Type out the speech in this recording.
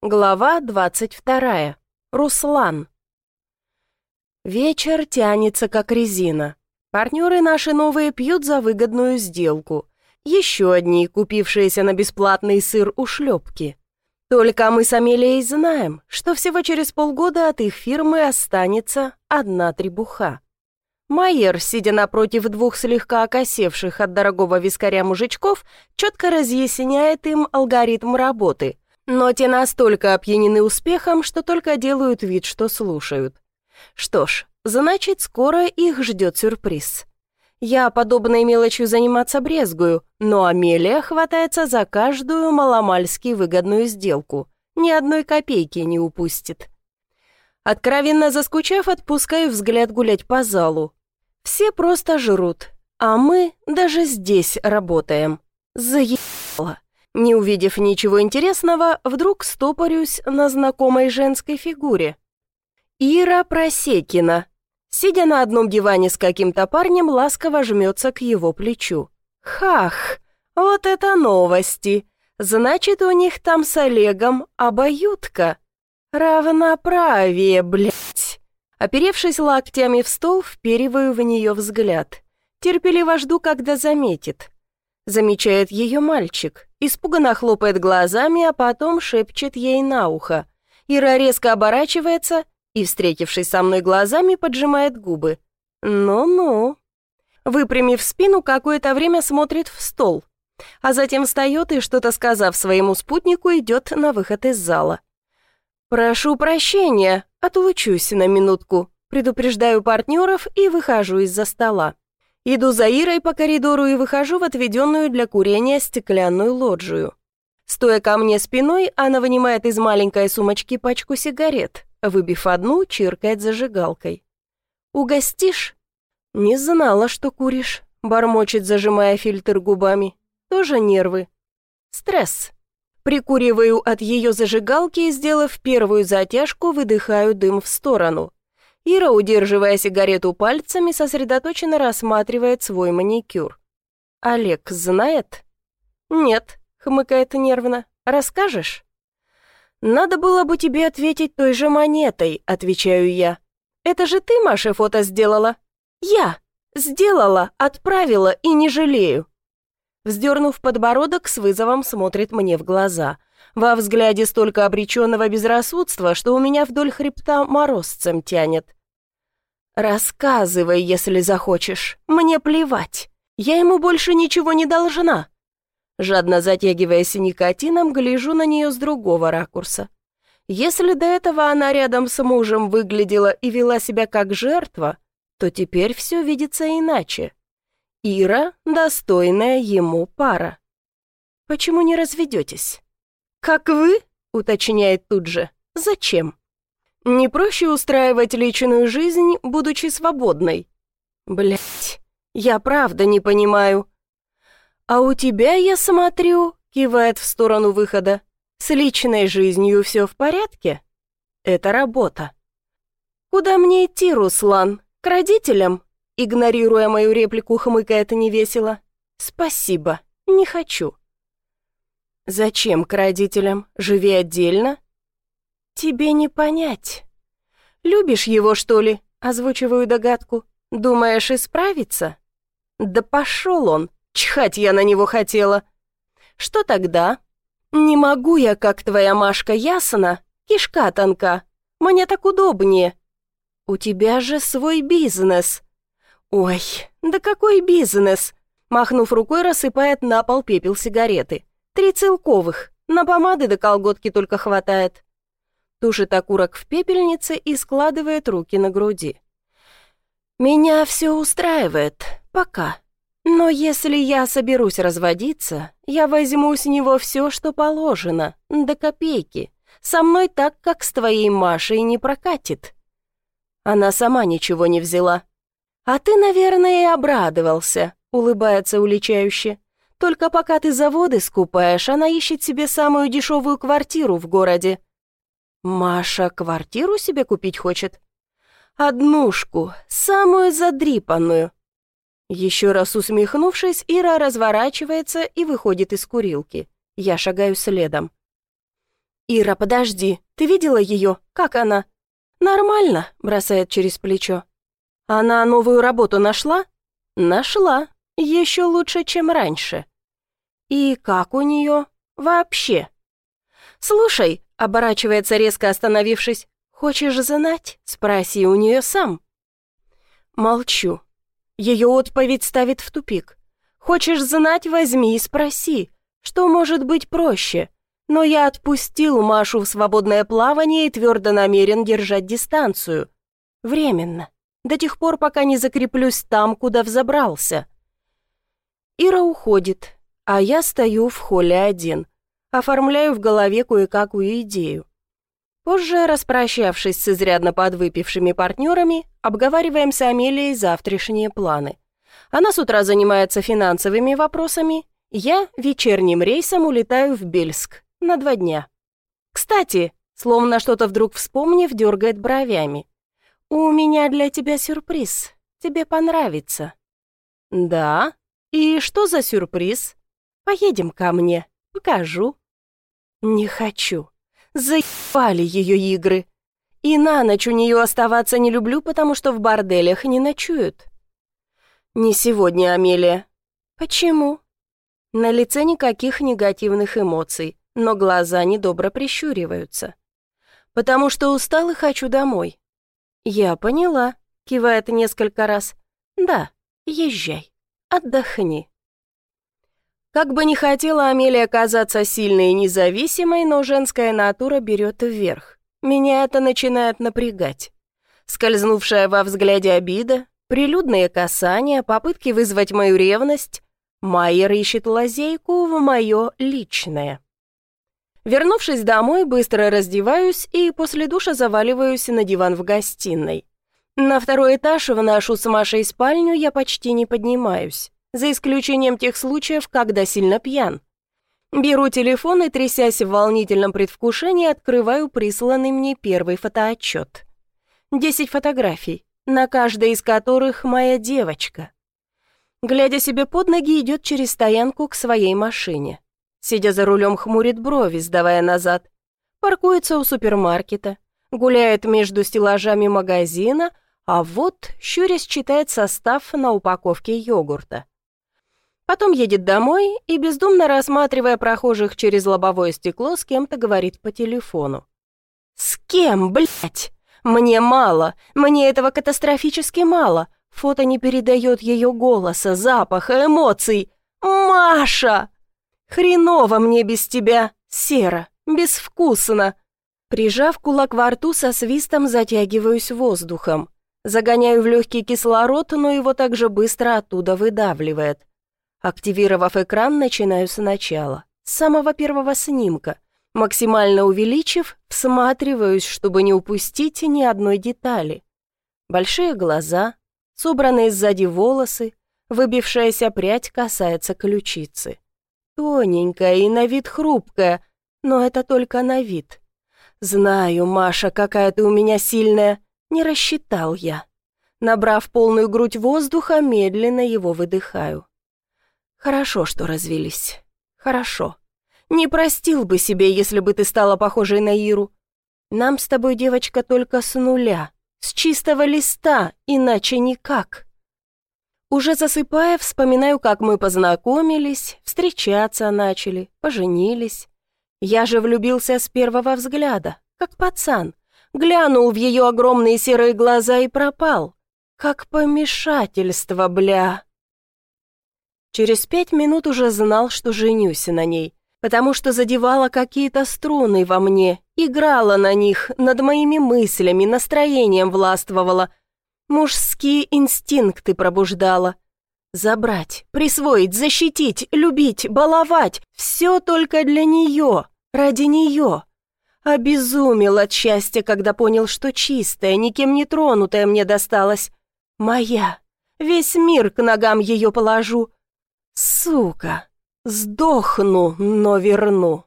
Глава 22. Руслан. Вечер тянется как резина. Партнеры наши новые пьют за выгодную сделку. Еще одни, купившиеся на бесплатный сыр у шлепки. Только мы с Амелией знаем, что всего через полгода от их фирмы останется одна требуха. Майер, сидя напротив двух слегка окосевших от дорогого вискаря мужичков, четко разъясняет им алгоритм работы – но те настолько опьянены успехом, что только делают вид, что слушают. Что ж, значит, скоро их ждет сюрприз. Я подобной мелочью заниматься брезгую, но Амелия хватается за каждую маломальски выгодную сделку. Ни одной копейки не упустит. Откровенно заскучав, отпускаю взгляд гулять по залу. Все просто жрут, а мы даже здесь работаем. Заебало. Не увидев ничего интересного, вдруг стопорюсь на знакомой женской фигуре. Ира Просекина. Сидя на одном диване с каким-то парнем, ласково жмется к его плечу. Хах, вот это новости. Значит, у них там с Олегом обоюдка. Равноправие, блядь. Оперевшись локтями в стол, впериваю в нее взгляд. Терпеливо жду, когда заметит. Замечает ее мальчик испуганно хлопает глазами, а потом шепчет ей на ухо. Ира резко оборачивается и, встретившись со мной глазами, поджимает губы. «Ну-ну». Выпрямив спину, какое-то время смотрит в стол, а затем встает и, что-то сказав своему спутнику, идет на выход из зала. «Прошу прощения, отлучусь на минутку», предупреждаю партнеров и выхожу из-за стола. Иду за Ирой по коридору и выхожу в отведенную для курения стеклянную лоджию. Стоя ко мне спиной, она вынимает из маленькой сумочки пачку сигарет. Выбив одну, чиркает зажигалкой. «Угостишь?» «Не знала, что куришь», — бормочет, зажимая фильтр губами. «Тоже нервы». «Стресс». Прикуриваю от ее зажигалки и, сделав первую затяжку, выдыхаю дым в сторону. Ира, удерживая сигарету пальцами, сосредоточенно рассматривает свой маникюр. «Олег знает?» «Нет», — хмыкает нервно. «Расскажешь?» «Надо было бы тебе ответить той же монетой», — отвечаю я. «Это же ты, Маша, фото сделала?» «Я! Сделала, отправила и не жалею». Вздернув подбородок, с вызовом смотрит мне в глаза. Во взгляде столько обреченного безрассудства, что у меня вдоль хребта морозцем тянет. «Рассказывай, если захочешь. Мне плевать. Я ему больше ничего не должна». Жадно затягиваясь никотином, гляжу на нее с другого ракурса. Если до этого она рядом с мужем выглядела и вела себя как жертва, то теперь все видится иначе. Ира — достойная ему пара. «Почему не разведетесь?» «Как вы?» — уточняет тут же. «Зачем?» Не проще устраивать личную жизнь, будучи свободной? Блять, я правда не понимаю. А у тебя, я смотрю, кивает в сторону выхода, с личной жизнью все в порядке? Это работа. Куда мне идти, Руслан? К родителям? Игнорируя мою реплику, хмыкает невесело. Спасибо, не хочу. Зачем к родителям? Живи отдельно? «Тебе не понять. Любишь его, что ли?» — озвучиваю догадку. «Думаешь, исправиться?» «Да пошел он! Чхать я на него хотела!» «Что тогда?» «Не могу я, как твоя Машка, ясно? Кишка тонка. Мне так удобнее». «У тебя же свой бизнес». «Ой, да какой бизнес?» Махнув рукой, рассыпает на пол пепел сигареты. «Три целковых. На помады до колготки только хватает» тушит окурок в пепельнице и складывает руки на груди. «Меня все устраивает. Пока. Но если я соберусь разводиться, я возьму с него все, что положено, до копейки. Со мной так, как с твоей Машей, не прокатит». Она сама ничего не взяла. «А ты, наверное, и обрадовался», — улыбается уличающе. «Только пока ты заводы скупаешь, она ищет себе самую дешевую квартиру в городе. Маша квартиру себе купить хочет? Однушку, самую задрипанную. Еще раз усмехнувшись, Ира разворачивается и выходит из курилки. Я шагаю следом. «Ира, подожди, ты видела ее? Как она?» «Нормально», — бросает через плечо. «Она новую работу нашла?» «Нашла. Еще лучше, чем раньше». «И как у нее? Вообще?» «Слушай», — оборачивается резко остановившись, «хочешь знать? Спроси у нее сам». Молчу. Ее отповедь ставит в тупик. «Хочешь знать? Возьми и спроси. Что может быть проще?» Но я отпустил Машу в свободное плавание и твердо намерен держать дистанцию. Временно. До тех пор, пока не закреплюсь там, куда взобрался. Ира уходит, а я стою в холле один. Оформляю в голове кое-какую идею. Позже, распрощавшись с изрядно подвыпившими партнерами, обговариваем с Амелией завтрашние планы. Она с утра занимается финансовыми вопросами, я вечерним рейсом улетаю в Бельск, на два дня. Кстати, словно что-то вдруг вспомнив, дергает бровями. «У меня для тебя сюрприз. Тебе понравится». «Да? И что за сюрприз? Поедем ко мне, покажу». «Не хочу. Заебали ее игры. И на ночь у нее оставаться не люблю, потому что в борделях не ночуют». «Не сегодня, Амелия». «Почему?» На лице никаких негативных эмоций но глаза недобро прищуриваются. «Потому что устал и хочу домой». «Я поняла», — кивает несколько раз. «Да, езжай, отдохни». Как бы ни хотела Амелия казаться сильной и независимой, но женская натура берет вверх. Меня это начинает напрягать. Скользнувшая во взгляде обида, прилюдные касания, попытки вызвать мою ревность, Майер ищет лазейку в мое личное. Вернувшись домой, быстро раздеваюсь и после душа заваливаюсь на диван в гостиной. На второй этаж в нашу с Машей спальню я почти не поднимаюсь, за исключением тех случаев, когда сильно пьян. Беру телефон и, трясясь в волнительном предвкушении, открываю присланный мне первый фотоотчет. Десять фотографий, на каждой из которых моя девочка. Глядя себе под ноги, идет через стоянку к своей машине. Сидя за рулем, хмурит брови, сдавая назад. Паркуется у супермаркета, гуляет между стеллажами магазина, а вот, щурясь, читает состав на упаковке йогурта. Потом едет домой и, бездумно рассматривая прохожих через лобовое стекло, с кем-то говорит по телефону. «С кем, блядь? Мне мало, мне этого катастрофически мало. Фото не передает ее голоса, запаха, эмоций. Маша!» «Хреново мне без тебя, серо, безвкусно!» Прижав кулак во рту, со свистом затягиваюсь воздухом. Загоняю в легкий кислород, но его также быстро оттуда выдавливает. Активировав экран, начинаю сначала, с самого первого снимка. Максимально увеличив, всматриваюсь, чтобы не упустить ни одной детали. Большие глаза, собранные сзади волосы, выбившаяся прядь касается ключицы. Тоненькая и на вид хрупкая, но это только на вид. Знаю, Маша, какая ты у меня сильная. Не рассчитал я. Набрав полную грудь воздуха, медленно его выдыхаю. Хорошо, что развелись. Хорошо. Не простил бы себе, если бы ты стала похожей на Иру. Нам с тобой, девочка, только с нуля, с чистого листа, иначе никак. Уже засыпая, вспоминаю, как мы познакомились, встречаться начали, поженились. Я же влюбился с первого взгляда, как пацан. Глянул в ее огромные серые глаза и пропал. Как помешательство, бля. Через пять минут уже знал, что женюсь на ней, потому что задевала какие-то струны во мне, играла на них, над моими мыслями, настроением властвовала, Мужские инстинкты пробуждала. Забрать, присвоить, защитить, любить, баловать — все только для нее, ради нее. Обезумел от счастья, когда понял, что чистая, никем не тронутая мне досталась. Моя. Весь мир к ногам ее положу. Сука, сдохну, но верну.